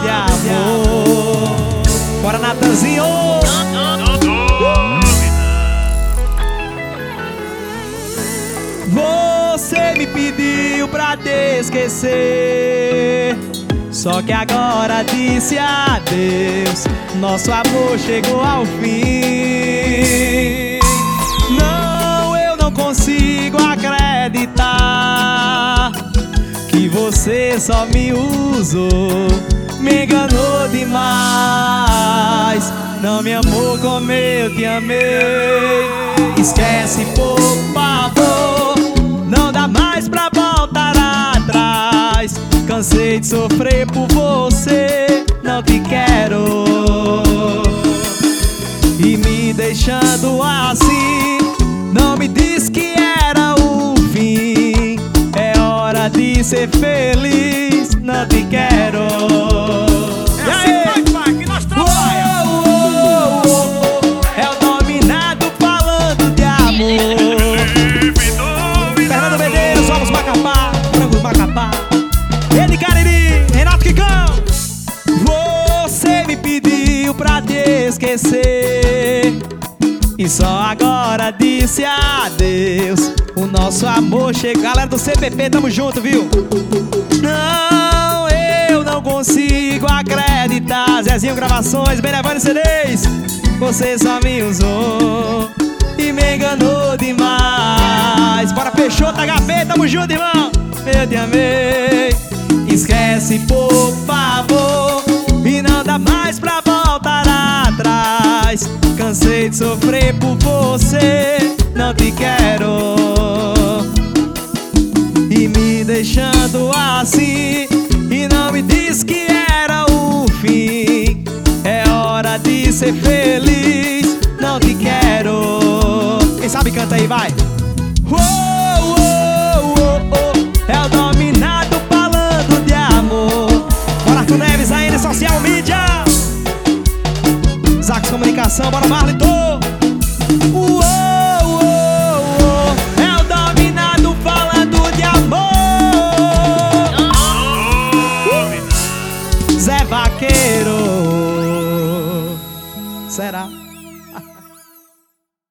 de amor. Bora, Natanzinho! Você me pediu pra te esquecer. Só que agora disse adeus. Nosso amor chegou ao fim. Não, eu não consigo acreditar que você só me usou. Me enganou demais. Não me amou como eu te amei. Esquece, por favor. Não dá mais pra voltar atrás. Cansei de sofrer por você. Não te quero. E me deixando assim. Não me diz que era o fim. É hora de ser feliz. Não te quero. E aí? que nós Uou, uou, uou. É o dominado falando de amor. Fernando Medeiros, Somos Macapá, Frangos Macapá. Ele Cariri, Renato Quicão. Você me pediu pra te esquecer. E só agora disse adeus. O nosso amor chegou. Galera do CPP, tamo junto, viu? Não consigo acreditar. Zezinho Gravações, Benevane CDs. Você só me usou e me enganou demais. Bora, Peixoto, HP, tamo junto, irmão. Eu te amei. Esquece, por favor. E não dá mais pra voltar atrás. Cansei de sofrer por você. Não te quero e me deixando assim. Ser feliz. Não te quero. Quem sabe canta aí, vai. É o dominado falando de amor. Bora, Arthur Neves, ainda social media. Zax Comunicação, bora, Marlito. Uou.